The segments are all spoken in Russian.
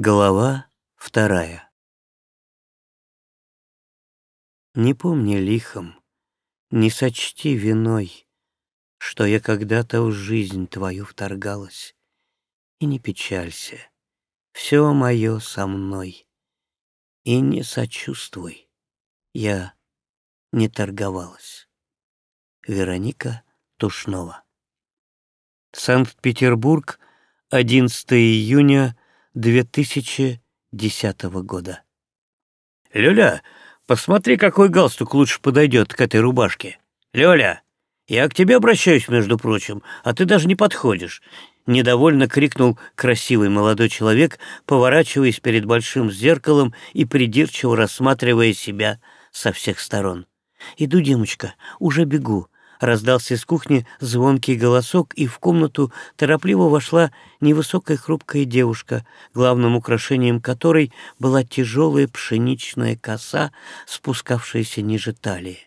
Глава вторая. Не помни лихом, не сочти виной, Что я когда-то в жизнь твою вторгалась, И не печалься, все мое со мной, И не сочувствуй, я не торговалась. Вероника Тушнова. Санкт-Петербург, 11 июня 2010 года. «Лёля, посмотри, какой галстук лучше подойдет к этой рубашке. Лёля, я к тебе обращаюсь, между прочим, а ты даже не подходишь». Недовольно крикнул красивый молодой человек, поворачиваясь перед большим зеркалом и придирчиво рассматривая себя со всех сторон. «Иду, девочка, уже бегу», Раздался из кухни звонкий голосок, и в комнату торопливо вошла невысокая хрупкая девушка, главным украшением которой была тяжелая пшеничная коса, спускавшаяся ниже талии.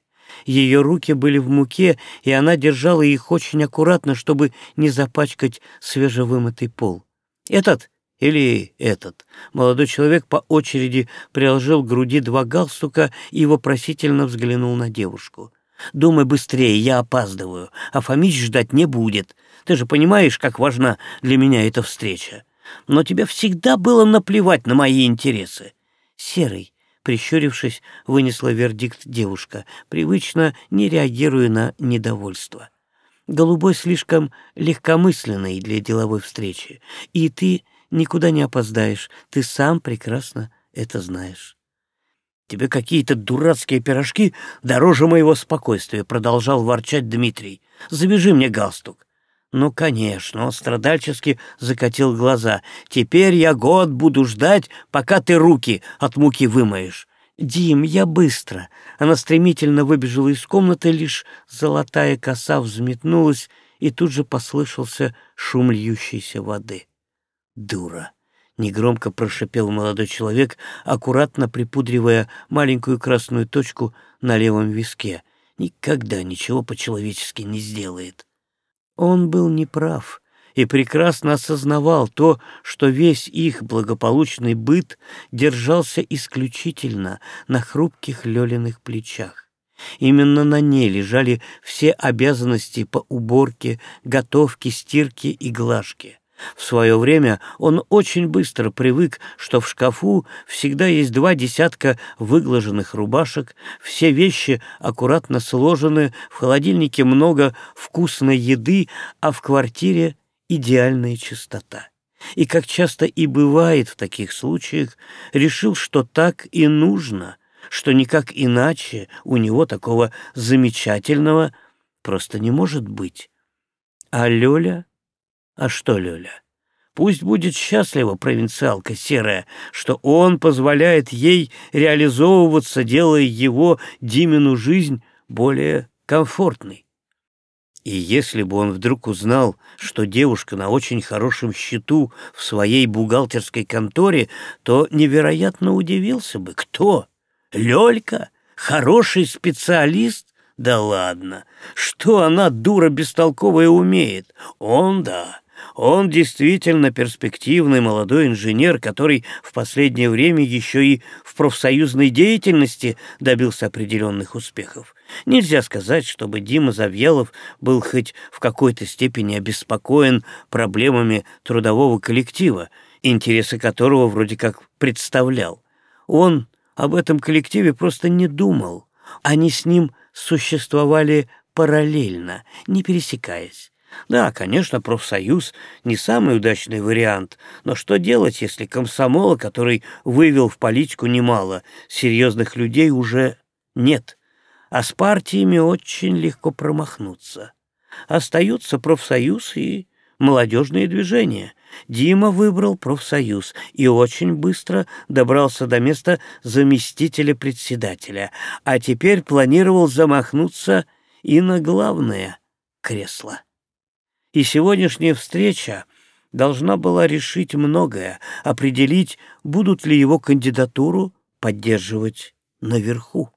Ее руки были в муке, и она держала их очень аккуратно, чтобы не запачкать свежевымытый пол. «Этот или этот?» Молодой человек по очереди приложил к груди два галстука и вопросительно взглянул на девушку. Думай быстрее, я опаздываю, а Фомич ждать не будет. Ты же понимаешь, как важна для меня эта встреча. Но тебе всегда было наплевать на мои интересы. Серый, прищурившись, вынесла вердикт девушка, привычно не реагируя на недовольство. Голубой слишком легкомысленный для деловой встречи, и ты никуда не опоздаешь, ты сам прекрасно это знаешь. Тебе какие-то дурацкие пирожки дороже моего спокойствия, продолжал ворчать Дмитрий. Завяжи мне галстук. Ну, конечно, он страдальчески закатил глаза. Теперь я год буду ждать, пока ты руки от муки вымоешь. «Дим, я быстро!» Она стремительно выбежала из комнаты, лишь золотая коса взметнулась, и тут же послышался шум льющейся воды. «Дура!» Негромко прошипел молодой человек, аккуратно припудривая маленькую красную точку на левом виске. Никогда ничего по-человечески не сделает. Он был неправ и прекрасно осознавал то, что весь их благополучный быт держался исключительно на хрупких Лёлиных плечах. Именно на ней лежали все обязанности по уборке, готовке, стирке и глажке. В свое время он очень быстро привык, что в шкафу всегда есть два десятка выглаженных рубашек, все вещи аккуратно сложены, в холодильнике много вкусной еды, а в квартире идеальная чистота. И, как часто и бывает в таких случаях, решил, что так и нужно, что никак иначе у него такого замечательного просто не может быть. А Лёля а что, Лёля? Пусть будет счастлива провинциалка серая, что он позволяет ей реализовываться, делая его, Димину, жизнь более комфортной. И если бы он вдруг узнал, что девушка на очень хорошем счету в своей бухгалтерской конторе, то невероятно удивился бы. Кто? Лёлька? Хороший специалист? Да ладно. Что она, дура бестолковая, умеет? Он, да. Он действительно перспективный молодой инженер, который в последнее время еще и в профсоюзной деятельности добился определенных успехов. Нельзя сказать, чтобы Дима Завьялов был хоть в какой-то степени обеспокоен проблемами трудового коллектива, интересы которого вроде как представлял. Он об этом коллективе просто не думал. Они с ним существовали параллельно, не пересекаясь. Да, конечно, профсоюз не самый удачный вариант, но что делать, если комсомола, который вывел в политику немало серьезных людей, уже нет, а с партиями очень легко промахнуться. Остаются профсоюз и молодежные движения. Дима выбрал профсоюз и очень быстро добрался до места заместителя председателя, а теперь планировал замахнуться и на главное кресло и сегодняшняя встреча должна была решить многое, определить, будут ли его кандидатуру поддерживать наверху.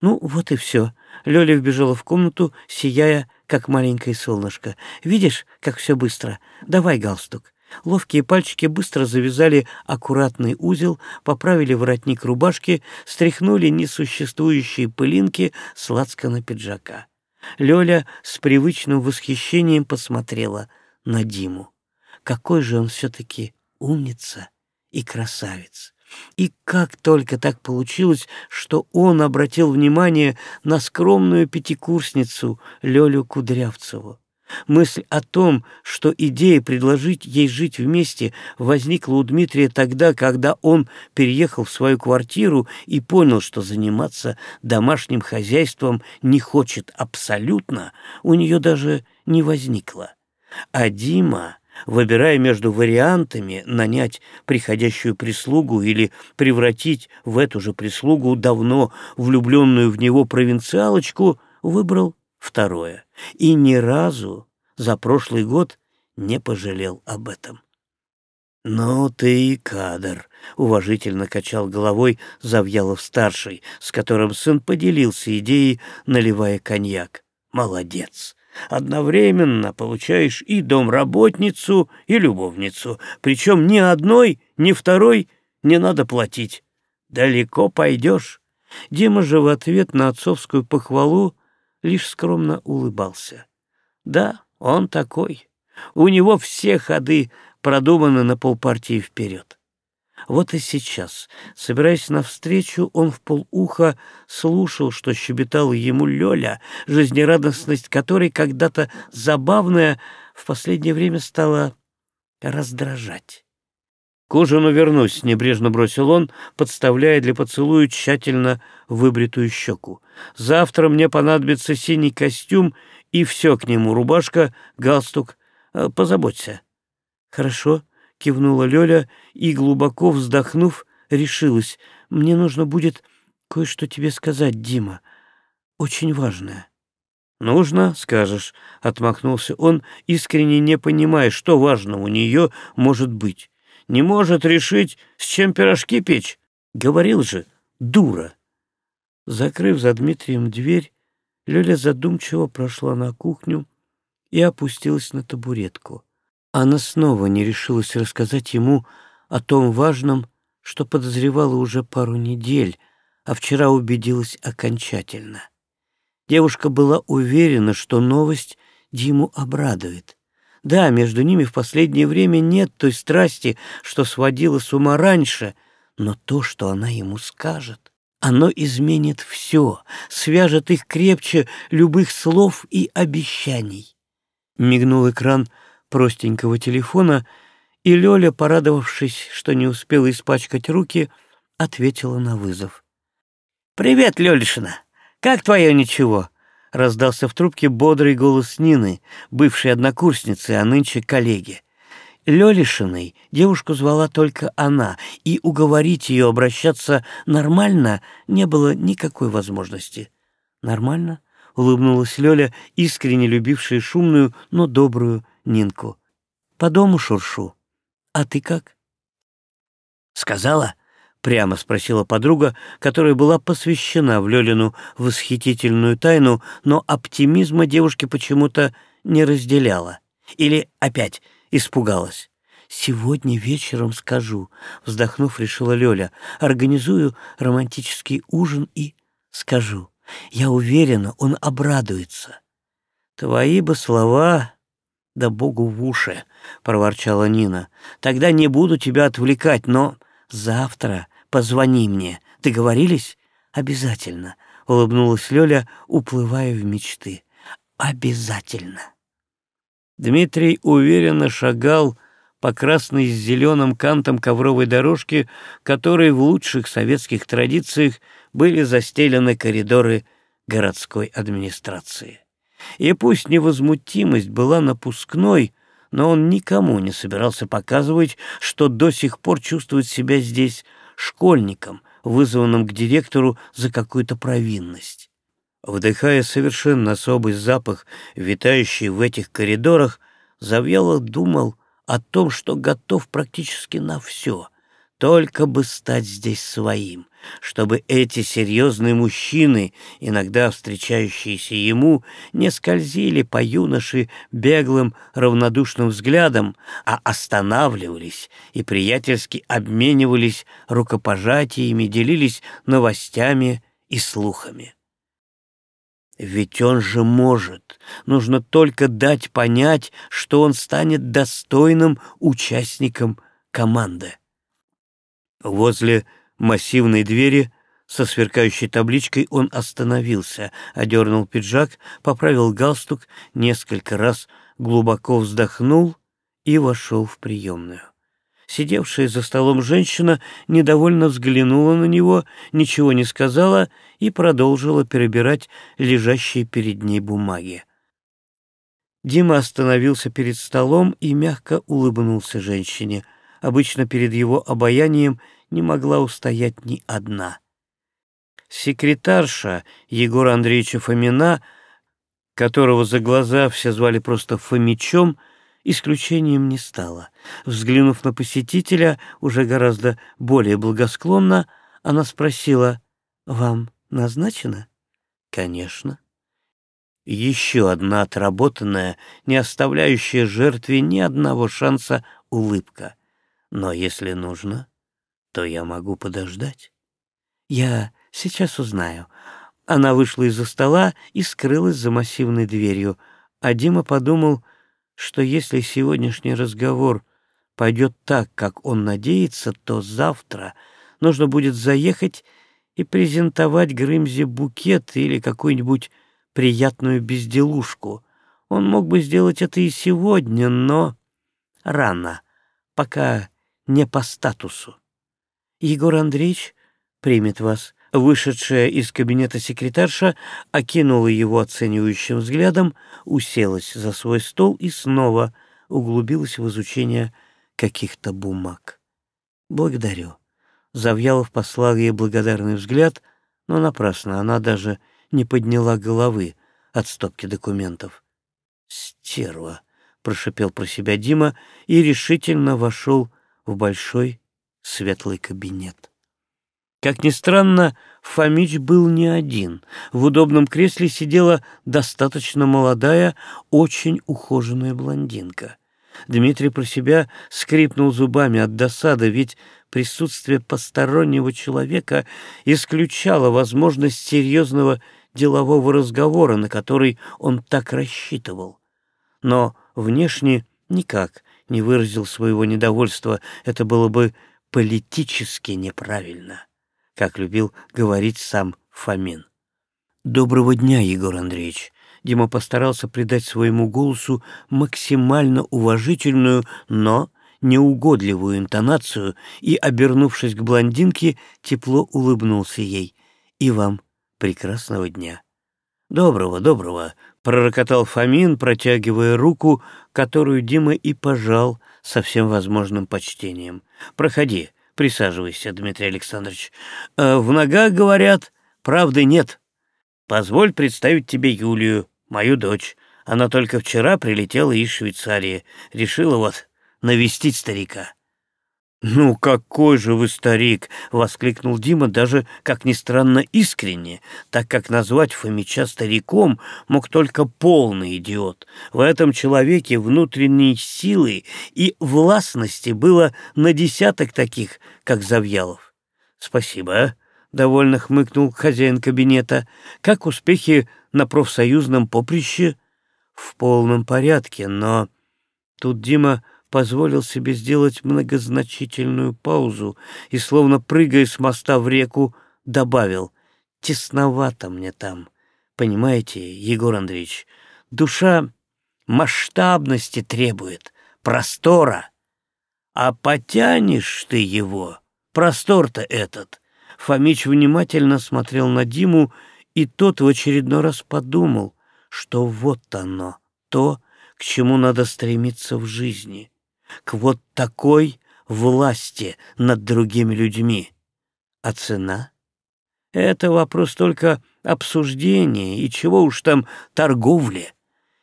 Ну, вот и все. Лёля вбежала в комнату, сияя, как маленькое солнышко. Видишь, как все быстро? Давай галстук. Ловкие пальчики быстро завязали аккуратный узел, поправили воротник рубашки, стряхнули несуществующие пылинки с лацкана пиджака. Лёля с привычным восхищением посмотрела на Диму. Какой же он все-таки умница и красавец! И как только так получилось, что он обратил внимание на скромную пятикурсницу Лёлю Кудрявцеву. Мысль о том, что идея предложить ей жить вместе, возникла у Дмитрия тогда, когда он переехал в свою квартиру и понял, что заниматься домашним хозяйством не хочет абсолютно, у нее даже не возникло. А Дима, выбирая между вариантами нанять приходящую прислугу или превратить в эту же прислугу давно влюбленную в него провинциалочку, выбрал второе. И ни разу за прошлый год не пожалел об этом. «Ну ты и кадр», — уважительно качал головой Завьялов-старший, с которым сын поделился идеей, наливая коньяк. «Молодец. Одновременно получаешь и домработницу, и любовницу, причем ни одной, ни второй не надо платить. Далеко пойдешь». Дима же в ответ на отцовскую похвалу лишь скромно улыбался. Да, он такой. У него все ходы продуманы на полпартии вперед. Вот и сейчас, собираясь навстречу, он в полуха слушал, что щебетала ему Лёля, жизнерадостность которой когда-то забавная в последнее время стала раздражать. «К ужину вернусь», — небрежно бросил он, подставляя для поцелуя тщательно выбритую щеку. «Завтра мне понадобится синий костюм и все к нему — рубашка, галстук. Э, позаботься». «Хорошо», — кивнула Лёля и, глубоко вздохнув, решилась. «Мне нужно будет кое-что тебе сказать, Дима. Очень важное». «Нужно, скажешь», — отмахнулся он, искренне не понимая, что важно у нее может быть не может решить, с чем пирожки печь. Говорил же, дура. Закрыв за Дмитрием дверь, Лёля задумчиво прошла на кухню и опустилась на табуретку. Она снова не решилась рассказать ему о том важном, что подозревала уже пару недель, а вчера убедилась окончательно. Девушка была уверена, что новость Диму обрадует. Да, между ними в последнее время нет той страсти, что сводила с ума раньше, но то, что она ему скажет, оно изменит все, свяжет их крепче любых слов и обещаний. Мигнул экран простенького телефона, и Лёля, порадовавшись, что не успела испачкать руки, ответила на вызов. «Привет, Лёлишина! Как твое ничего?» — раздался в трубке бодрый голос Нины, бывшей однокурсницы, а нынче коллеги. Лёлишиной девушку звала только она, и уговорить ее обращаться нормально не было никакой возможности. «Нормально?» — улыбнулась Лёля, искренне любившая шумную, но добрую Нинку. «По дому шуршу. А ты как?» «Сказала?» — прямо спросила подруга, которая была посвящена в Лёлину восхитительную тайну, но оптимизма девушки почему-то не разделяла. Или опять испугалась. «Сегодня вечером скажу», — вздохнув, решила Лёля. «Организую романтический ужин и скажу. Я уверена, он обрадуется». «Твои бы слова...» «Да богу в уши!» — проворчала Нина. «Тогда не буду тебя отвлекать, но Завтра позвони мне. Договорились? Обязательно, улыбнулась Лёля, уплывая в мечты. Обязательно. Дмитрий уверенно шагал по красной с зеленым кантом ковровой дорожки, которой в лучших советских традициях были застелены коридоры городской администрации. И пусть невозмутимость была напускной, но он никому не собирался показывать, что до сих пор чувствует себя здесь школьником, вызванным к директору за какую-то провинность. Вдыхая совершенно особый запах, витающий в этих коридорах, Завьялов думал о том, что готов практически на все, Только бы стать здесь своим, чтобы эти серьезные мужчины, иногда встречающиеся ему, не скользили по юноше беглым равнодушным взглядом, а останавливались и приятельски обменивались рукопожатиями, делились новостями и слухами. Ведь он же может. Нужно только дать понять, что он станет достойным участником команды. Возле массивной двери со сверкающей табличкой он остановился, одернул пиджак, поправил галстук, несколько раз глубоко вздохнул и вошел в приемную. Сидевшая за столом женщина недовольно взглянула на него, ничего не сказала и продолжила перебирать лежащие перед ней бумаги. Дима остановился перед столом и мягко улыбнулся женщине. Обычно перед его обаянием не могла устоять ни одна. Секретарша Егора Андреевича Фомина, которого за глаза все звали просто Фомичом, исключением не стала. Взглянув на посетителя, уже гораздо более благосклонно, она спросила, «Вам назначено?» «Конечно». Еще одна отработанная, не оставляющая жертве ни одного шанса улыбка. «Но если нужно, то я могу подождать». «Я сейчас узнаю». Она вышла из-за стола и скрылась за массивной дверью, а Дима подумал, что если сегодняшний разговор пойдет так, как он надеется, то завтра нужно будет заехать и презентовать Грымзе букет или какую-нибудь приятную безделушку. Он мог бы сделать это и сегодня, но рано, пока не по статусу. Егор Андреевич примет вас. Вышедшая из кабинета секретарша окинула его оценивающим взглядом, уселась за свой стол и снова углубилась в изучение каких-то бумаг. «Благодарю». Завьялов послал ей благодарный взгляд, но напрасно она даже не подняла головы от стопки документов. «Стерва!» — прошипел про себя Дима и решительно вошел в большой светлый кабинет. Как ни странно, Фомич был не один. В удобном кресле сидела достаточно молодая, очень ухоженная блондинка. Дмитрий про себя скрипнул зубами от досады, ведь присутствие постороннего человека исключало возможность серьезного делового разговора, на который он так рассчитывал. Но внешне никак не выразил своего недовольства, это было бы политически неправильно как любил говорить сам Фомин. «Доброго дня, Егор Андреевич!» Дима постарался придать своему голосу максимально уважительную, но неугодливую интонацию и, обернувшись к блондинке, тепло улыбнулся ей. «И вам прекрасного дня!» «Доброго, доброго!» — пророкотал Фомин, протягивая руку, которую Дима и пожал со всем возможным почтением. «Проходи, Присаживайся, Дмитрий Александрович. Э, в ногах, говорят, правды нет. Позволь представить тебе Юлию, мою дочь. Она только вчера прилетела из Швейцарии. Решила вот навестить старика. «Ну какой же вы старик!» — воскликнул Дима, даже, как ни странно, искренне, так как назвать Фомича стариком мог только полный идиот. В этом человеке внутренней силы и властности было на десяток таких, как Завьялов. «Спасибо, а?» — довольно хмыкнул хозяин кабинета. «Как успехи на профсоюзном поприще?» «В полном порядке, но...» Тут Дима позволил себе сделать многозначительную паузу и, словно прыгая с моста в реку, добавил «Тесновато мне там, понимаете, Егор Андреевич, душа масштабности требует, простора, а потянешь ты его, простор-то этот». Фомич внимательно смотрел на Диму, и тот в очередной раз подумал, что вот оно, то, к чему надо стремиться в жизни к вот такой власти над другими людьми. А цена? Это вопрос только обсуждения и чего уж там торговли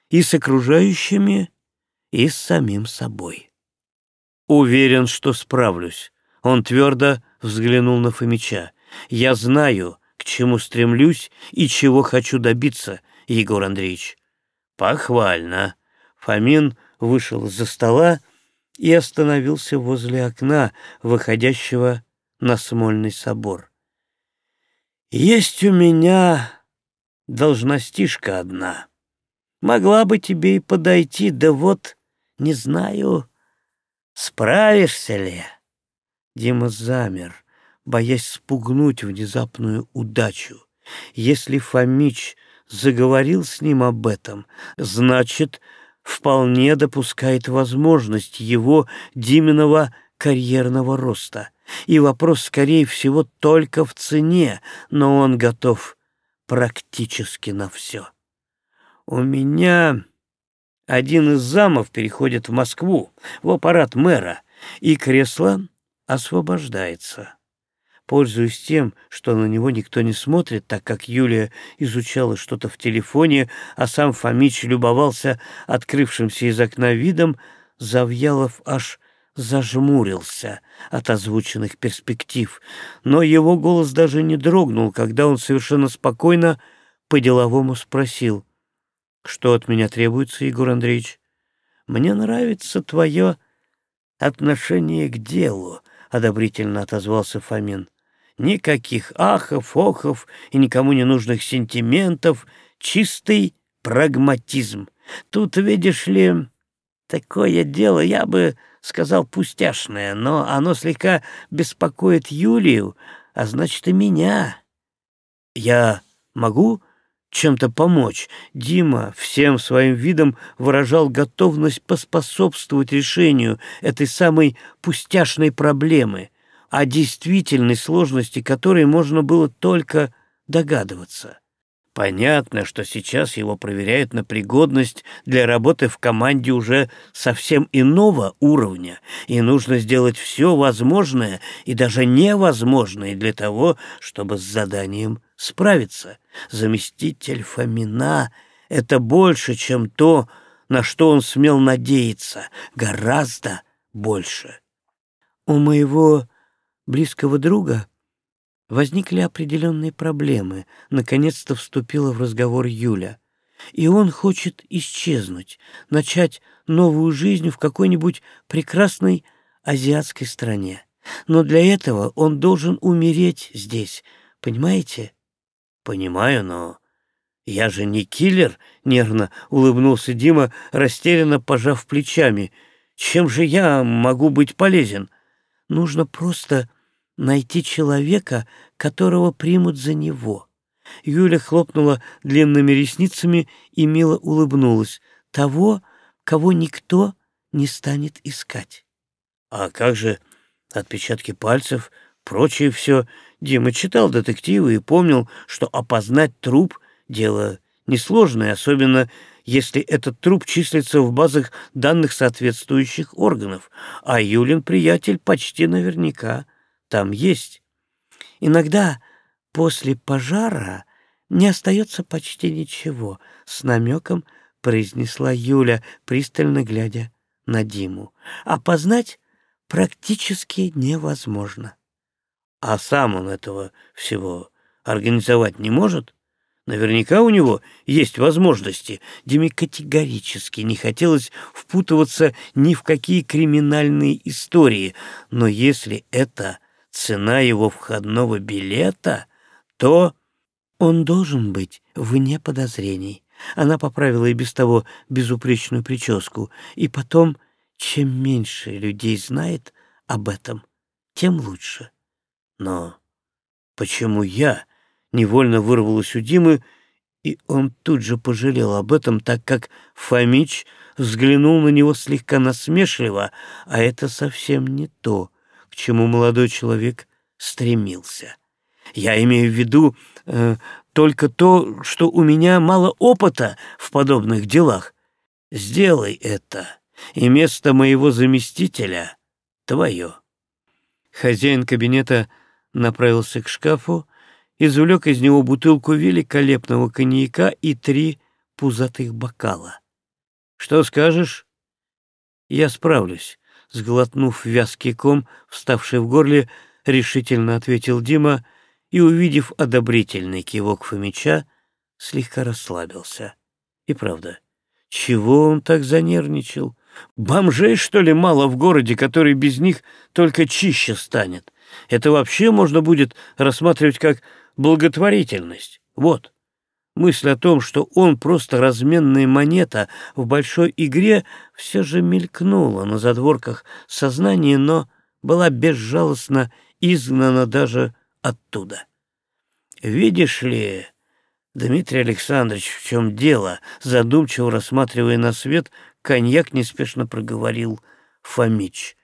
и с окружающими, и с самим собой. Уверен, что справлюсь. Он твердо взглянул на Фомича. «Я знаю, к чему стремлюсь и чего хочу добиться, Егор Андреевич». «Похвально». Фомин вышел из-за стола и остановился возле окна, выходящего на Смольный собор. «Есть у меня должностишка одна. Могла бы тебе и подойти, да вот, не знаю, справишься ли». Дима замер, боясь спугнуть внезапную удачу. Если Фомич заговорил с ним об этом, значит, вполне допускает возможность его Диминого карьерного роста. И вопрос, скорее всего, только в цене, но он готов практически на все. У меня один из замов переходит в Москву, в аппарат мэра, и кресло освобождается. Пользуясь тем, что на него никто не смотрит, так как Юлия изучала что-то в телефоне, а сам Фомич любовался открывшимся из окна видом, Завьялов аж зажмурился от озвученных перспектив, но его голос даже не дрогнул, когда он совершенно спокойно по-деловому спросил, «Что от меня требуется, Егор Андреевич?» «Мне нравится твое отношение к делу», — одобрительно отозвался Фомин. Никаких ахов, охов и никому не нужных сентиментов, чистый прагматизм. Тут, видишь ли, такое дело, я бы сказал, пустяшное, но оно слегка беспокоит Юлию, а значит и меня. Я могу чем-то помочь. Дима всем своим видом выражал готовность поспособствовать решению этой самой пустяшной проблемы о действительной сложности которой можно было только догадываться. Понятно, что сейчас его проверяют на пригодность для работы в команде уже совсем иного уровня, и нужно сделать все возможное и даже невозможное для того, чтобы с заданием справиться. Заместитель Фомина — это больше, чем то, на что он смел надеяться, гораздо больше. У моего близкого друга возникли определенные проблемы. Наконец-то вступила в разговор Юля. И он хочет исчезнуть, начать новую жизнь в какой-нибудь прекрасной азиатской стране. Но для этого он должен умереть здесь, понимаете? Понимаю, но я же не киллер, нервно улыбнулся Дима, растерянно пожав плечами. Чем же я могу быть полезен? Нужно просто найти человека, которого примут за него. Юля хлопнула длинными ресницами и мило улыбнулась. Того, кого никто не станет искать. А как же отпечатки пальцев, прочее все? Дима читал детективы и помнил, что опознать труп — дело несложное, особенно если этот труп числится в базах данных соответствующих органов, а Юлин приятель почти наверняка там есть. Иногда после пожара не остается почти ничего, с намеком произнесла Юля, пристально глядя на Диму. Опознать практически невозможно. А сам он этого всего организовать не может? Наверняка у него есть возможности. Диме категорически не хотелось впутываться ни в какие криминальные истории, но если это цена его входного билета, то он должен быть вне подозрений. Она поправила и без того безупречную прическу. И потом, чем меньше людей знает об этом, тем лучше. Но почему я? Невольно вырвалась у Димы, и он тут же пожалел об этом, так как Фомич взглянул на него слегка насмешливо, а это совсем не то, к чему молодой человек стремился. Я имею в виду э, только то, что у меня мало опыта в подобных делах. Сделай это, и место моего заместителя твое. Хозяин кабинета направился к шкафу, извлек из него бутылку великолепного коньяка и три пузатых бокала. «Что скажешь?» «Я справлюсь», сглотнув вязкий ком, вставший в горле, решительно ответил Дима и, увидев одобрительный кивок Фомича, слегка расслабился. И правда, чего он так занервничал? Бомжей, что ли, мало в городе, который без них только чище станет? Это вообще можно будет рассматривать как благотворительность. Вот. Мысль о том, что он просто разменная монета в большой игре, все же мелькнула на задворках сознания, но была безжалостно изгнана даже оттуда. «Видишь ли, Дмитрий Александрович, в чем дело?» Задумчиво рассматривая на свет, коньяк неспешно проговорил Фомич.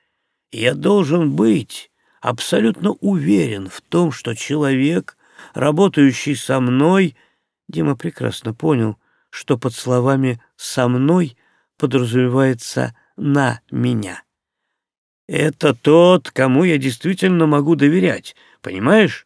«Я должен быть абсолютно уверен в том, что человек, работающий со мной, — Дима прекрасно понял, что под словами «со мной» подразумевается «на меня». «Это тот, кому я действительно могу доверять, понимаешь?»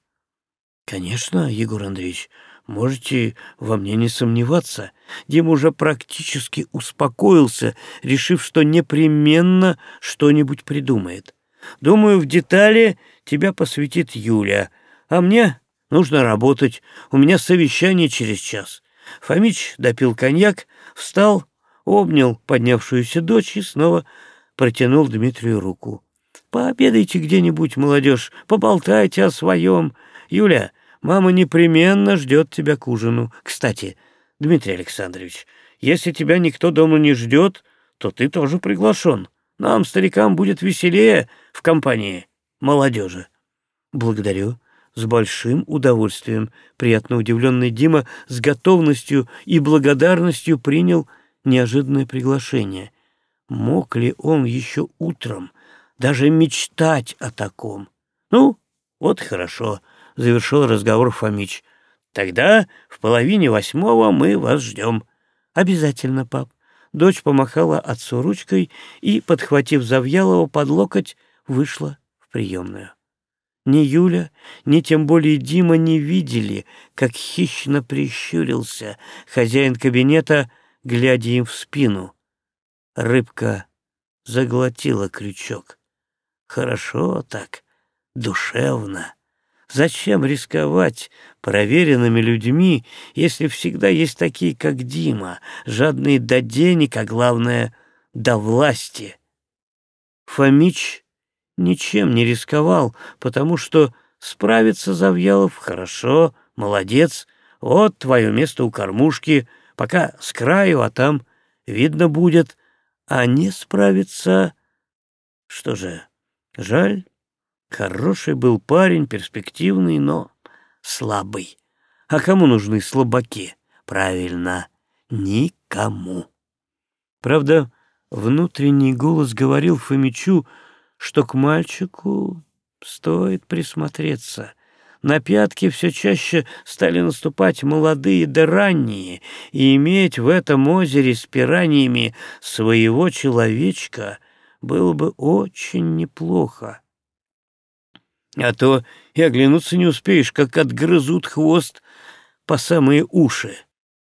«Конечно, Егор Андреевич, можете во мне не сомневаться». Дима уже практически успокоился, решив, что непременно что-нибудь придумает. «Думаю, в детали тебя посвятит Юля, а мне Нужно работать. У меня совещание через час. Фомич допил коньяк, встал, обнял поднявшуюся дочь и снова протянул Дмитрию руку. «Пообедайте где-нибудь, молодежь, поболтайте о своем. Юля, мама непременно ждет тебя к ужину. Кстати, Дмитрий Александрович, если тебя никто дома не ждет, то ты тоже приглашен. Нам, старикам, будет веселее в компании молодежи». «Благодарю», с большим удовольствием. Приятно удивленный Дима с готовностью и благодарностью принял неожиданное приглашение. Мог ли он еще утром даже мечтать о таком? Ну, вот хорошо, — завершил разговор Фомич. Тогда в половине восьмого мы вас ждем. Обязательно, пап. Дочь помахала отцу ручкой и, подхватив Завьялова под локоть, вышла в приемную. Ни Юля, ни тем более Дима не видели, как хищно прищурился хозяин кабинета, глядя им в спину. Рыбка заглотила крючок. Хорошо так, душевно. Зачем рисковать проверенными людьми, если всегда есть такие, как Дима, жадные до денег, а главное — до власти? Фомич ничем не рисковал, потому что справится Завьялов хорошо, молодец, вот твое место у кормушки, пока с краю, а там видно будет, а не справится... Что же, жаль, хороший был парень, перспективный, но слабый. А кому нужны слабаки? Правильно, никому. Правда, внутренний голос говорил Фомичу, что к мальчику стоит присмотреться. На пятки все чаще стали наступать молодые да ранние, и иметь в этом озере с пираниями своего человечка было бы очень неплохо. А то и оглянуться не успеешь, как отгрызут хвост по самые уши.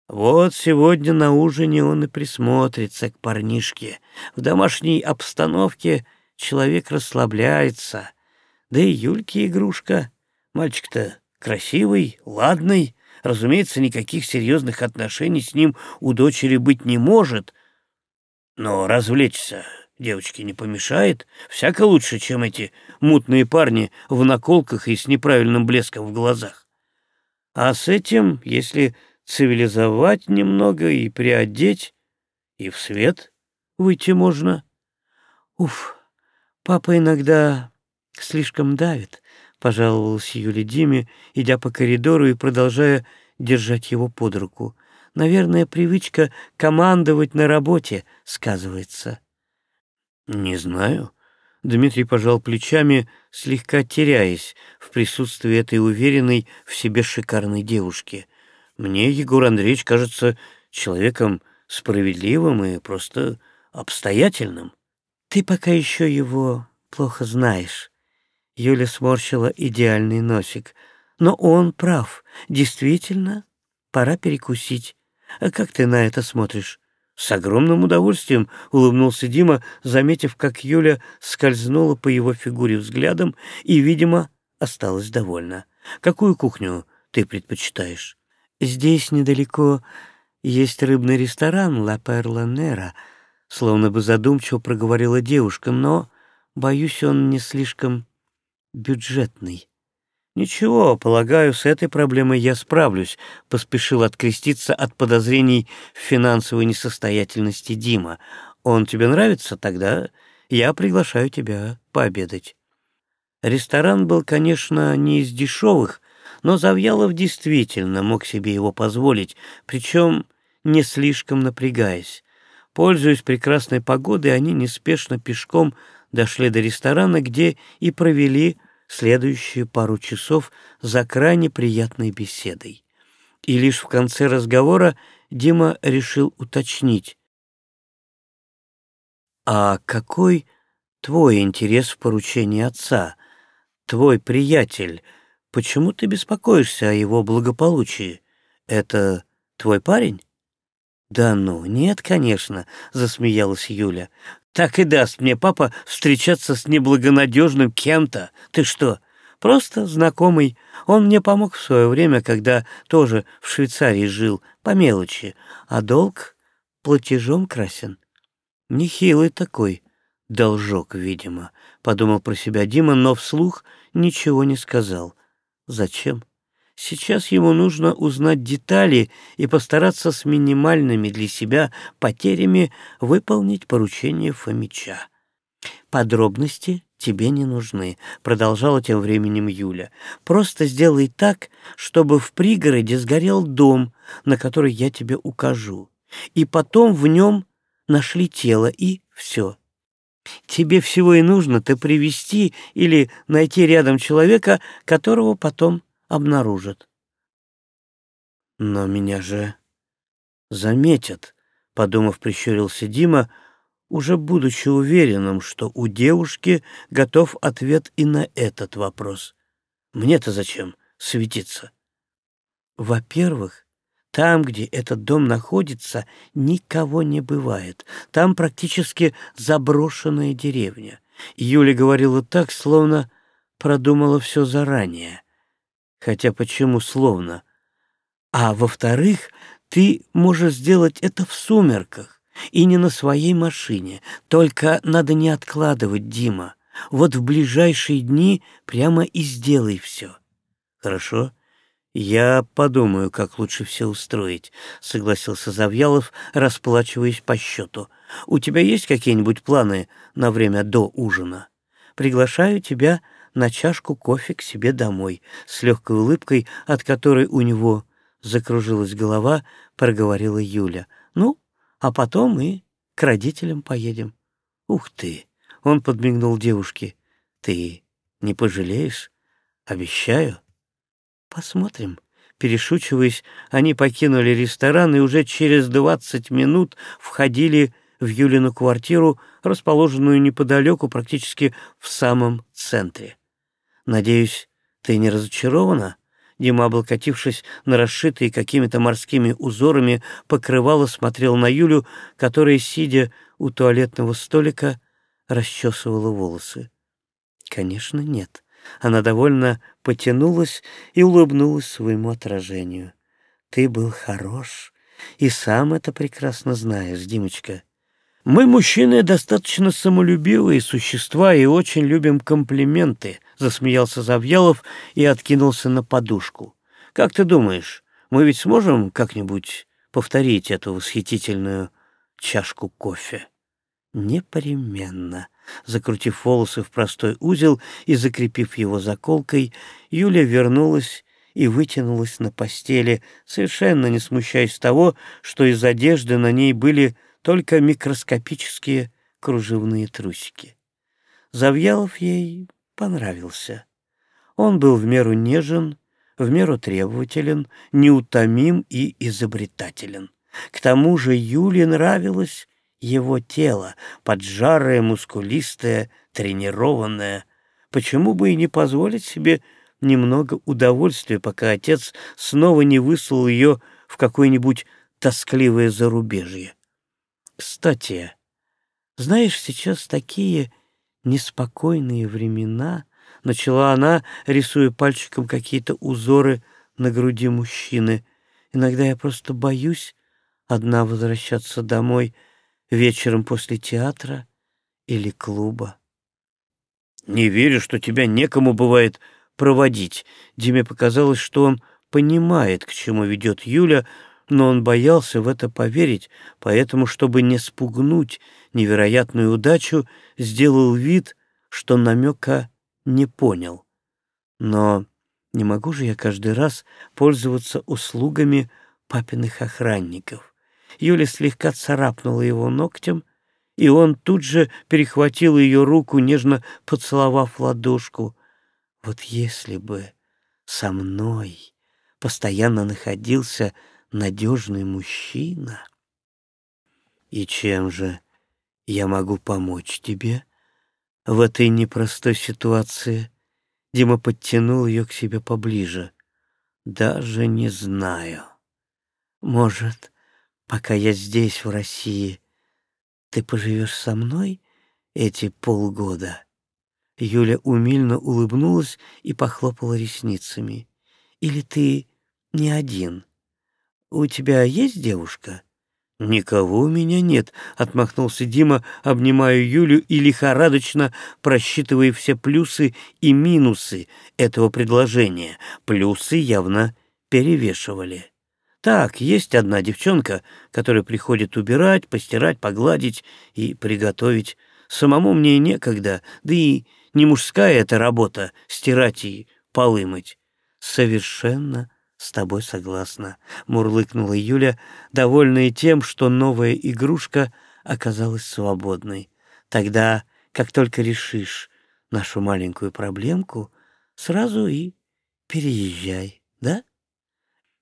Вот сегодня на ужине он и присмотрится к парнишке. В домашней обстановке — человек расслабляется. Да и Юльке игрушка. Мальчик-то красивый, ладный. Разумеется, никаких серьезных отношений с ним у дочери быть не может. Но развлечься девочке не помешает. Всяко лучше, чем эти мутные парни в наколках и с неправильным блеском в глазах. А с этим, если цивилизовать немного и приодеть, и в свет выйти можно. Уф, «Папа иногда слишком давит», — пожаловалась Юля Диме, идя по коридору и продолжая держать его под руку. «Наверное, привычка командовать на работе сказывается». «Не знаю». Дмитрий пожал плечами, слегка теряясь в присутствии этой уверенной в себе шикарной девушки. «Мне Егор Андреевич кажется человеком справедливым и просто обстоятельным». «Ты пока еще его плохо знаешь». Юля сморщила идеальный носик. «Но он прав. Действительно, пора перекусить. А как ты на это смотришь? С огромным удовольствием улыбнулся Дима, заметив, как Юля скользнула по его фигуре взглядом и, видимо, осталась довольна. «Какую кухню ты предпочитаешь?» «Здесь недалеко есть рыбный ресторан «Ла Перла Нера», словно бы задумчиво проговорила девушка, но, боюсь, он не слишком бюджетный. «Ничего, полагаю, с этой проблемой я справлюсь», — поспешил откреститься от подозрений в финансовой несостоятельности Дима. «Он тебе нравится? Тогда я приглашаю тебя пообедать». Ресторан был, конечно, не из дешевых, но Завьялов действительно мог себе его позволить, причем не слишком напрягаясь. Пользуясь прекрасной погодой, они неспешно пешком дошли до ресторана, где и провели следующие пару часов за крайне приятной беседой. И лишь в конце разговора Дима решил уточнить. «А какой твой интерес в поручении отца? Твой приятель, почему ты беспокоишься о его благополучии? Это твой парень?» «Да ну, нет, конечно», — засмеялась Юля. Так и даст мне папа встречаться с неблагонадежным кем-то. Ты что, просто знакомый? Он мне помог в свое время, когда тоже в Швейцарии жил, по мелочи, а долг платежом красен. Нехилый такой должок, видимо, — подумал про себя Дима, но вслух ничего не сказал. Зачем? Сейчас ему нужно узнать детали и постараться с минимальными для себя потерями выполнить поручение Фомича. «Подробности тебе не нужны», — продолжала тем временем Юля. «Просто сделай так, чтобы в пригороде сгорел дом, на который я тебе укажу, и потом в нем нашли тело, и все». Тебе всего и нужно-то привести или найти рядом человека, которого потом обнаружат. Но меня же заметят, подумав, прищурился Дима, уже будучи уверенным, что у девушки готов ответ и на этот вопрос. Мне-то зачем светиться? Во-первых, там, где этот дом находится, никого не бывает. Там практически заброшенная деревня. Юля говорила так, словно продумала все заранее. Хотя почему словно? А во-вторых, ты можешь сделать это в сумерках и не на своей машине. Только надо не откладывать, Дима. Вот в ближайшие дни прямо и сделай все. Хорошо? Я подумаю, как лучше все устроить, согласился Завьялов, расплачиваясь по счету. У тебя есть какие-нибудь планы на время до ужина? Приглашаю тебя на чашку кофе к себе домой, с легкой улыбкой, от которой у него закружилась голова, проговорила Юля. Ну, а потом и к родителям поедем. Ух ты! Он подмигнул девушке. Ты не пожалеешь? Обещаю. Посмотрим. Перешучиваясь, они покинули ресторан и уже через двадцать минут входили в Юлину квартиру, расположенную неподалеку, практически в самом центре. Надеюсь, ты не разочарована?» Дима, облокотившись на расшитые какими-то морскими узорами, покрывало смотрел на Юлю, которая, сидя у туалетного столика, расчесывала волосы. «Конечно, нет». Она довольно потянулась и улыбнулась своему отражению. «Ты был хорош, и сам это прекрасно знаешь, Димочка. Мы, мужчины, достаточно самолюбивые существа и очень любим комплименты, засмеялся Завьялов и откинулся на подушку. Как ты думаешь, мы ведь сможем как-нибудь повторить эту восхитительную чашку кофе? Непременно. Закрутив волосы в простой узел и закрепив его заколкой, Юля вернулась и вытянулась на постели, совершенно не смущаясь того, что из одежды на ней были только микроскопические кружевные трусики. Завьялов ей понравился. Он был в меру нежен, в меру требователен, неутомим и изобретателен. К тому же Юле нравилось его тело, поджарое, мускулистое, тренированное. Почему бы и не позволить себе немного удовольствия, пока отец снова не выслал ее в какое-нибудь тоскливое зарубежье? Кстати, знаешь, сейчас такие неспокойные времена, начала она, рисуя пальчиком какие-то узоры на груди мужчины. Иногда я просто боюсь одна возвращаться домой вечером после театра или клуба. Не верю, что тебя некому бывает проводить. Диме показалось, что он понимает, к чему ведет Юля, но он боялся в это поверить, поэтому, чтобы не спугнуть невероятную удачу, сделал вид, что намека не понял. Но не могу же я каждый раз пользоваться услугами папиных охранников. Юля слегка царапнула его ногтем, и он тут же перехватил ее руку, нежно поцеловав ладошку. Вот если бы со мной постоянно находился надежный мужчина. И чем же я могу помочь тебе в этой непростой ситуации? Дима подтянул ее к себе поближе. Даже не знаю. Может, пока я здесь, в России, ты поживешь со мной эти полгода? Юля умильно улыбнулась и похлопала ресницами. «Или ты не один? У тебя есть девушка?» «Никого у меня нет», — отмахнулся Дима, обнимая Юлю и лихорадочно просчитывая все плюсы и минусы этого предложения. Плюсы явно перевешивали. Так, есть одна девчонка, которая приходит убирать, постирать, погладить и приготовить. Самому мне некогда, да и не мужская эта работа — стирать и полы мыть. Совершенно с тобой согласна, — мурлыкнула Юля, довольная тем, что новая игрушка оказалась свободной. Тогда, как только решишь нашу маленькую проблемку, сразу и переезжай, да?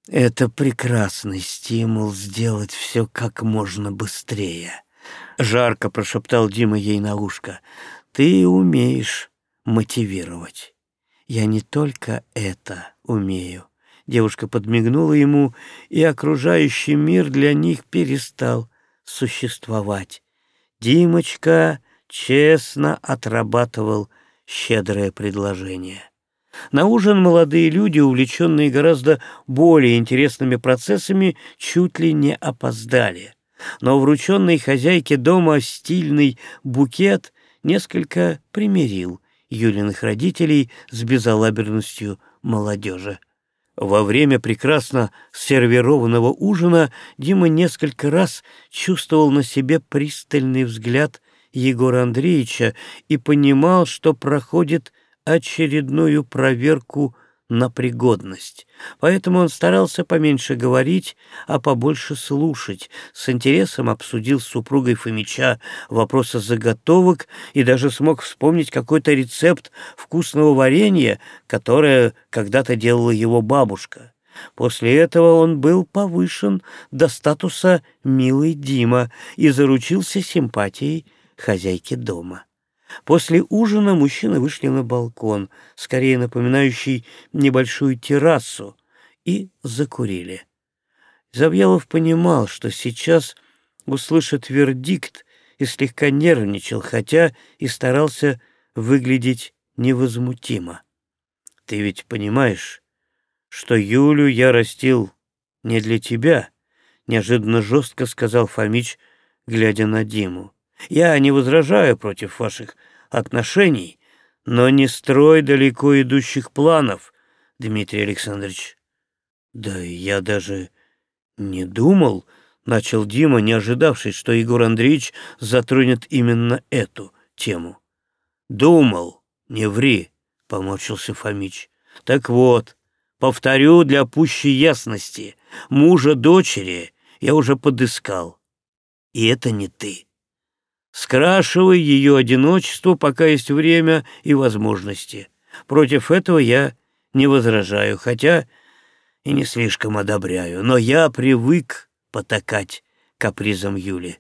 Это прекрасный стимул сделать все как можно быстрее. Жарко прошептал Дима ей на ушко. Ты умеешь мотивировать. Я не только это умею. Девушка подмигнула ему, и окружающий мир для них перестал существовать. Димочка честно отрабатывал щедрое предложение. На ужин молодые люди, увлеченные гораздо более интересными процессами, чуть ли не опоздали. Но врученный хозяйке дома стильный букет несколько примирил Юлиных родителей с безалаберностью молодежи. Во время прекрасно сервированного ужина Дима несколько раз чувствовал на себе пристальный взгляд Егора Андреевича и понимал, что проходит очередную проверку на пригодность. Поэтому он старался поменьше говорить, а побольше слушать. С интересом обсудил с супругой Фомича вопросы заготовок и даже смог вспомнить какой-то рецепт вкусного варенья, которое когда-то делала его бабушка. После этого он был повышен до статуса «милый Дима» и заручился симпатией хозяйки дома. После ужина мужчины вышли на балкон, скорее напоминающий небольшую террасу, и закурили. Завьялов понимал, что сейчас услышит вердикт и слегка нервничал, хотя и старался выглядеть невозмутимо. «Ты ведь понимаешь, что Юлю я растил не для тебя?» — неожиданно жестко сказал Фомич, глядя на Диму. Я не возражаю против ваших отношений, но не строй далеко идущих планов, Дмитрий Александрович. Да я даже не думал, начал Дима, не ожидавший, что Егор Андреевич затронет именно эту тему. Думал, не ври, поморщился Фомич. Так вот, повторю для пущей ясности, мужа дочери я уже подыскал. И это не ты. Скрашивай ее одиночество, пока есть время и возможности. Против этого я не возражаю, хотя и не слишком одобряю, но я привык потакать капризом Юли.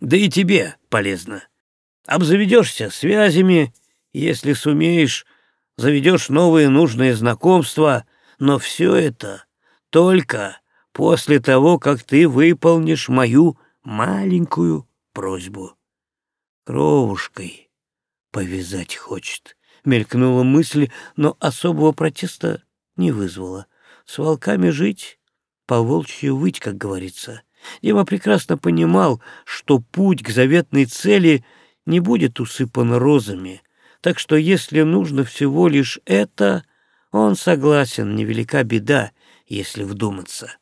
Да и тебе полезно. Обзаведешься связями, если сумеешь, заведешь новые нужные знакомства, но все это только после того, как ты выполнишь мою маленькую просьбу. Кровушкой повязать хочет. Мелькнула мысль, но особого протеста не вызвала. С волками жить, по волчью выть, как говорится. Дима прекрасно понимал, что путь к заветной цели не будет усыпан розами, так что если нужно всего лишь это, он согласен, невелика беда, если вдуматься.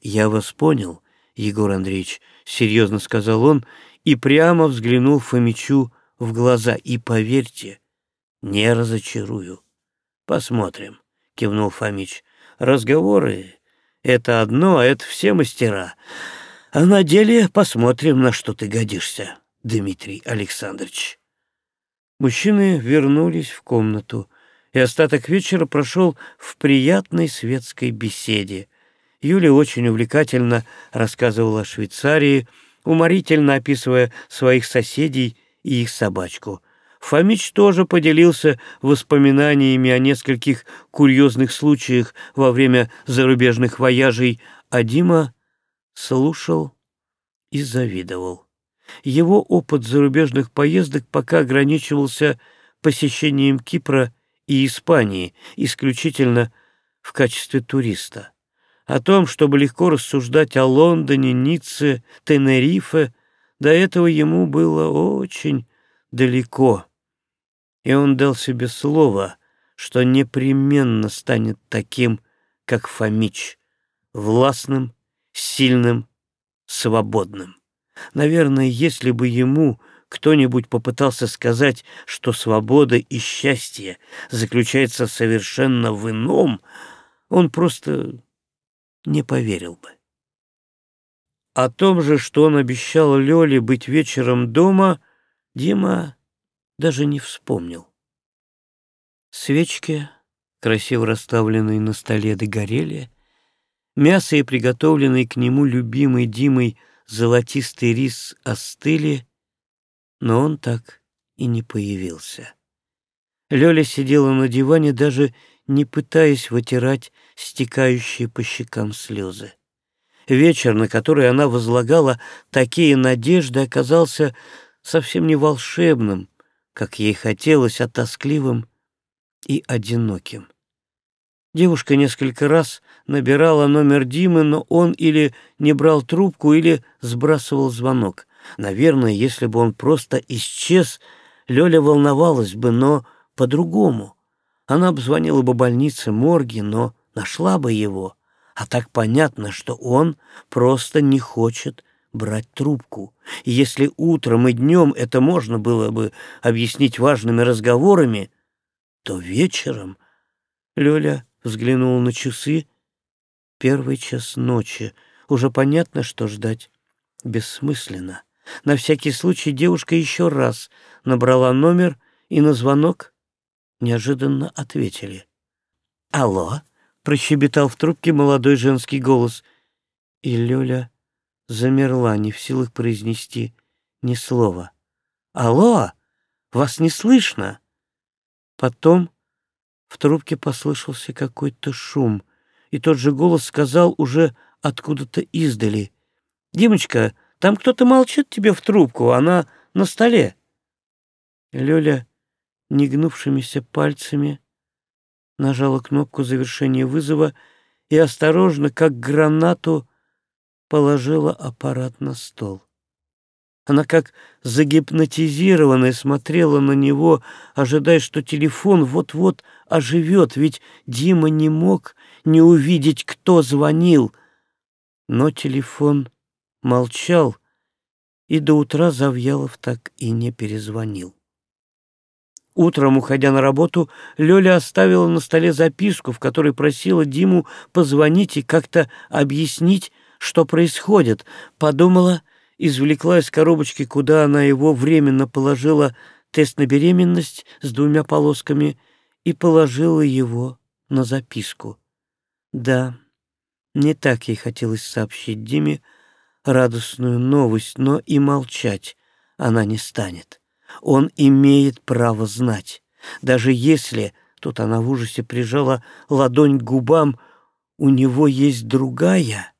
«Я вас понял, Егор Андреевич», — серьезно сказал он и прямо взглянул Фомичу в глаза. «И поверьте, не разочарую». «Посмотрим», — кивнул Фомич. «Разговоры — это одно, а это все мастера. А на деле посмотрим, на что ты годишься, Дмитрий Александрович». Мужчины вернулись в комнату, и остаток вечера прошел в приятной светской беседе. Юля очень увлекательно рассказывала о Швейцарии, уморительно описывая своих соседей и их собачку. Фомич тоже поделился воспоминаниями о нескольких курьезных случаях во время зарубежных вояжей, а Дима слушал и завидовал. Его опыт зарубежных поездок пока ограничивался посещением Кипра и Испании исключительно в качестве туриста. О том, чтобы легко рассуждать о Лондоне, Ницце, Тенерифе, до этого ему было очень далеко. И он дал себе слово, что непременно станет таким, как Фомич, властным, сильным, свободным. Наверное, если бы ему кто-нибудь попытался сказать, что свобода и счастье заключается совершенно в ином, он просто не поверил бы. О том же, что он обещал Лёле быть вечером дома, Дима даже не вспомнил. Свечки, красиво расставленные на столе, догорели, мясо и приготовленный к нему любимый Димой золотистый рис остыли, но он так и не появился. Лёля сидела на диване, даже не пытаясь вытирать стекающие по щекам слезы. Вечер, на который она возлагала такие надежды, оказался совсем не волшебным, как ей хотелось, а тоскливым и одиноким. Девушка несколько раз набирала номер Димы, но он или не брал трубку, или сбрасывал звонок. Наверное, если бы он просто исчез, Лёля волновалась бы, но по-другому. Она обзвонила бы больнице, морги, но нашла бы его. А так понятно, что он просто не хочет брать трубку. И если утром и днем это можно было бы объяснить важными разговорами, то вечером Лёля взглянул на часы. Первый час ночи. Уже понятно, что ждать бессмысленно. На всякий случай девушка еще раз набрала номер, и на звонок неожиданно ответили. «Алло?» — прощебетал в трубке молодой женский голос. И Лёля замерла, не в силах произнести ни слова. «Алло! Вас не слышно!» Потом в трубке послышался какой-то шум, и тот же голос сказал уже откуда-то издали. «Димочка, там кто-то молчит тебе в трубку, она на столе». Лёля негнувшимися пальцами нажала кнопку завершения вызова и осторожно, как гранату, положила аппарат на стол. Она как загипнотизированная смотрела на него, ожидая, что телефон вот-вот оживет, ведь Дима не мог не увидеть, кто звонил. Но телефон молчал, и до утра Завьялов так и не перезвонил. Утром, уходя на работу, Лёля оставила на столе записку, в которой просила Диму позвонить и как-то объяснить, что происходит. Подумала — извлекла из коробочки, куда она его временно положила, тест на беременность с двумя полосками и положила его на записку. Да, не так ей хотелось сообщить Диме радостную новость, но и молчать она не станет. Он имеет право знать, даже если, тут она в ужасе прижала ладонь к губам, у него есть другая —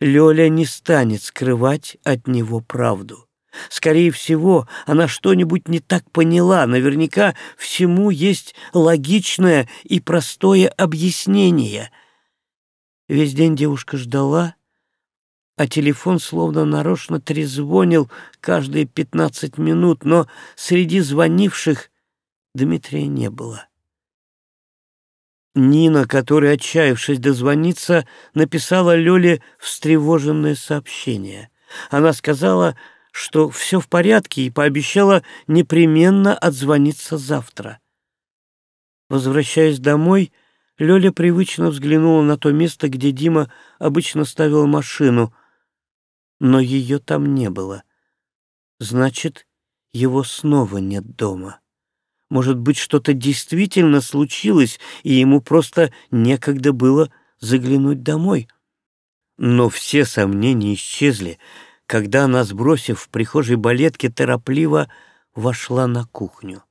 Лёля не станет скрывать от него правду. Скорее всего, она что-нибудь не так поняла. Наверняка всему есть логичное и простое объяснение. Весь день девушка ждала, а телефон словно нарочно трезвонил каждые пятнадцать минут, но среди звонивших Дмитрия не было. Нина, которая, отчаявшись дозвониться, написала Лёле встревоженное сообщение. Она сказала, что все в порядке и пообещала непременно отзвониться завтра. Возвращаясь домой, Лёля привычно взглянула на то место, где Дима обычно ставил машину, но ее там не было. Значит, его снова нет дома. Может быть, что-то действительно случилось, и ему просто некогда было заглянуть домой. Но все сомнения исчезли, когда она, сбросив в прихожей балетки, торопливо вошла на кухню.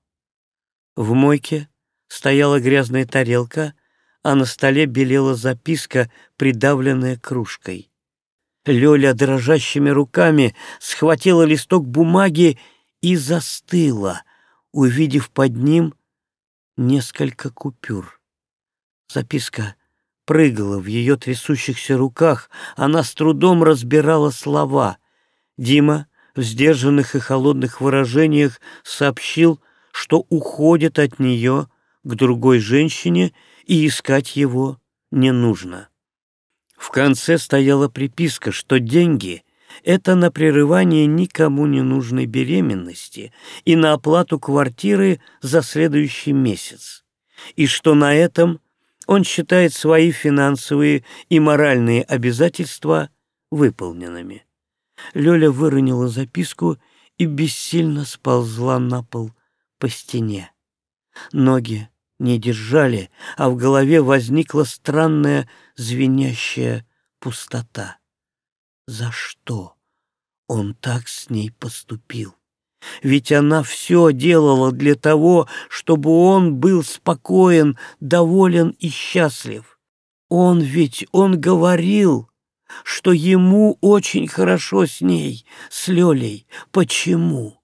В мойке стояла грязная тарелка, а на столе белела записка, придавленная кружкой. Лёля дрожащими руками схватила листок бумаги и застыла, увидев под ним несколько купюр. Записка прыгала в ее трясущихся руках, она с трудом разбирала слова. Дима в сдержанных и холодных выражениях сообщил, что уходит от нее к другой женщине и искать его не нужно. В конце стояла приписка, что деньги это на прерывание никому не нужной беременности и на оплату квартиры за следующий месяц, и что на этом он считает свои финансовые и моральные обязательства выполненными. Лёля выронила записку и бессильно сползла на пол по стене. Ноги не держали, а в голове возникла странная звенящая пустота. За что он так с ней поступил? Ведь она все делала для того, чтобы он был спокоен, доволен и счастлив. Он ведь, он говорил, что ему очень хорошо с ней, с Лёлей. Почему?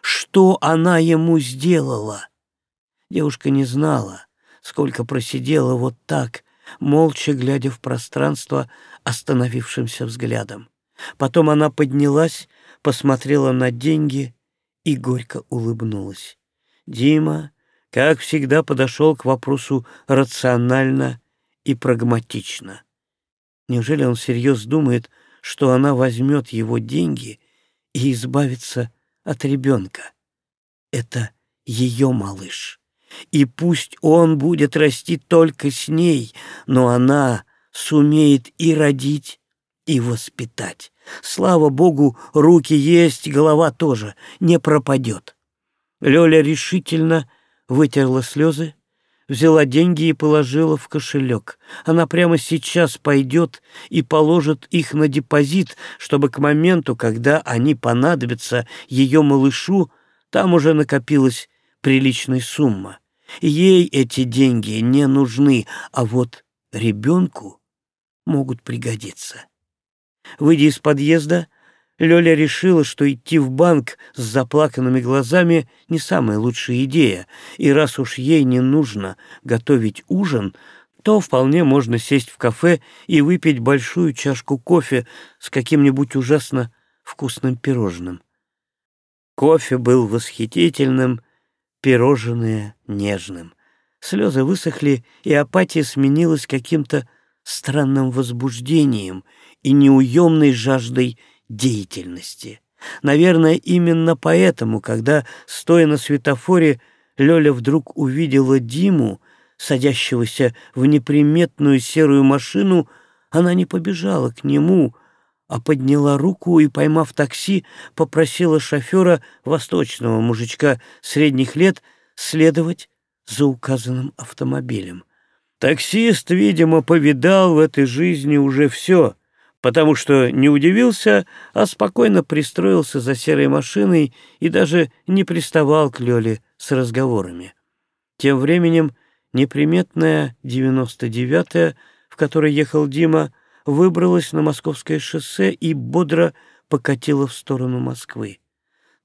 Что она ему сделала? Девушка не знала, сколько просидела вот так, молча глядя в пространство остановившимся взглядом. Потом она поднялась, посмотрела на деньги и горько улыбнулась. Дима, как всегда, подошел к вопросу рационально и прагматично. Неужели он всерьез думает, что она возьмет его деньги и избавится от ребенка? Это ее малыш. И пусть он будет расти только с ней, но она сумеет и родить, и воспитать. Слава богу, руки есть, голова тоже, не пропадет. Лёля решительно вытерла слезы, взяла деньги и положила в кошелек. Она прямо сейчас пойдет и положит их на депозит, чтобы к моменту, когда они понадобятся ее малышу, там уже накопилась приличная сумма. Ей эти деньги не нужны, а вот ребенку могут пригодиться. Выйдя из подъезда, Лёля решила, что идти в банк с заплаканными глазами не самая лучшая идея, и раз уж ей не нужно готовить ужин, то вполне можно сесть в кафе и выпить большую чашку кофе с каким-нибудь ужасно вкусным пирожным. Кофе был восхитительным, пирожное нежным. Слезы высохли, и апатия сменилась каким-то странным возбуждением и неуемной жаждой деятельности. Наверное, именно поэтому, когда, стоя на светофоре, Лёля вдруг увидела Диму, садящегося в неприметную серую машину, она не побежала к нему, а подняла руку и, поймав такси, попросила шофера, восточного мужичка средних лет, следовать за указанным автомобилем. Таксист, видимо, повидал в этой жизни уже все, потому что не удивился, а спокойно пристроился за серой машиной и даже не приставал к Лёле с разговорами. Тем временем неприметная девяносто девятая, в которой ехал Дима, выбралась на московское шоссе и бодро покатила в сторону Москвы.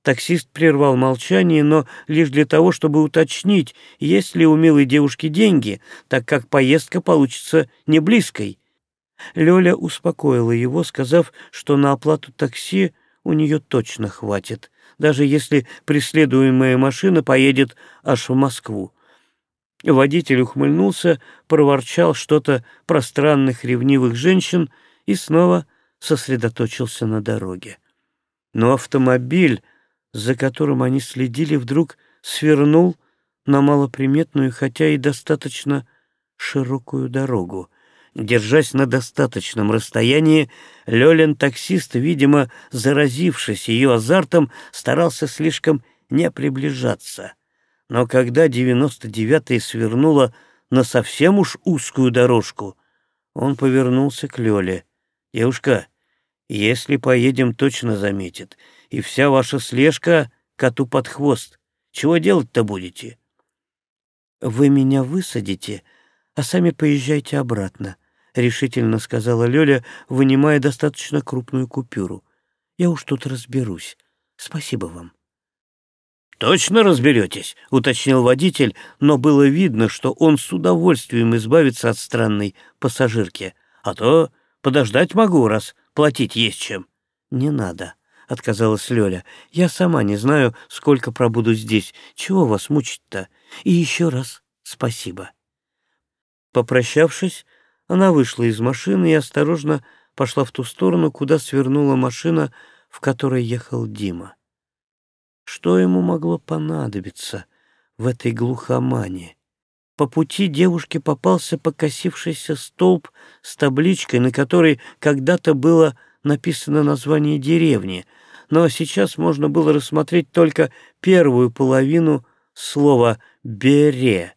Таксист прервал молчание, но лишь для того, чтобы уточнить, есть ли у милой девушки деньги, так как поездка получится не близкой. Лёля успокоила его, сказав, что на оплату такси у нее точно хватит, даже если преследуемая машина поедет аж в Москву. Водитель ухмыльнулся, проворчал что-то про странных ревнивых женщин и снова сосредоточился на дороге. Но автомобиль за которым они следили, вдруг свернул на малоприметную, хотя и достаточно широкую дорогу. Держась на достаточном расстоянии, Лёлин таксист, видимо, заразившись ее азартом, старался слишком не приближаться. Но когда девяносто девятая свернула на совсем уж узкую дорожку, он повернулся к Лёле. «Девушка, если поедем, точно заметит и вся ваша слежка коту под хвост. Чего делать-то будете? Вы меня высадите, а сами поезжайте обратно, — решительно сказала Лёля, вынимая достаточно крупную купюру. Я уж тут разберусь. Спасибо вам. «Точно разберетесь?» — уточнил водитель, но было видно, что он с удовольствием избавится от странной пассажирки. «А то подождать могу, раз платить есть чем». «Не надо», — отказалась Лёля. «Я сама не знаю, сколько пробуду здесь. Чего вас мучить-то? И еще раз спасибо». Попрощавшись, она вышла из машины и осторожно пошла в ту сторону, куда свернула машина, в которой ехал Дима. Что ему могло понадобиться в этой глухомане? По пути девушке попался покосившийся столб с табличкой, на которой когда-то было написано название деревни, но сейчас можно было рассмотреть только первую половину слова «бере».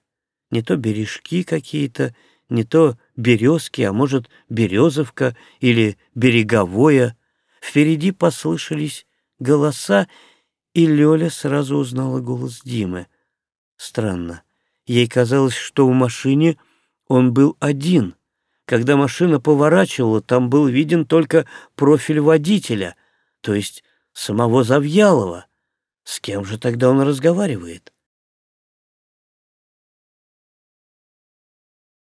Не то бережки какие-то, не то березки, а может, березовка или береговое. Впереди послышались голоса, и Лёля сразу узнала голос Димы. Странно. Ей казалось, что в машине он был один — когда машина поворачивала, там был виден только профиль водителя, то есть самого Завьялова. С кем же тогда он разговаривает?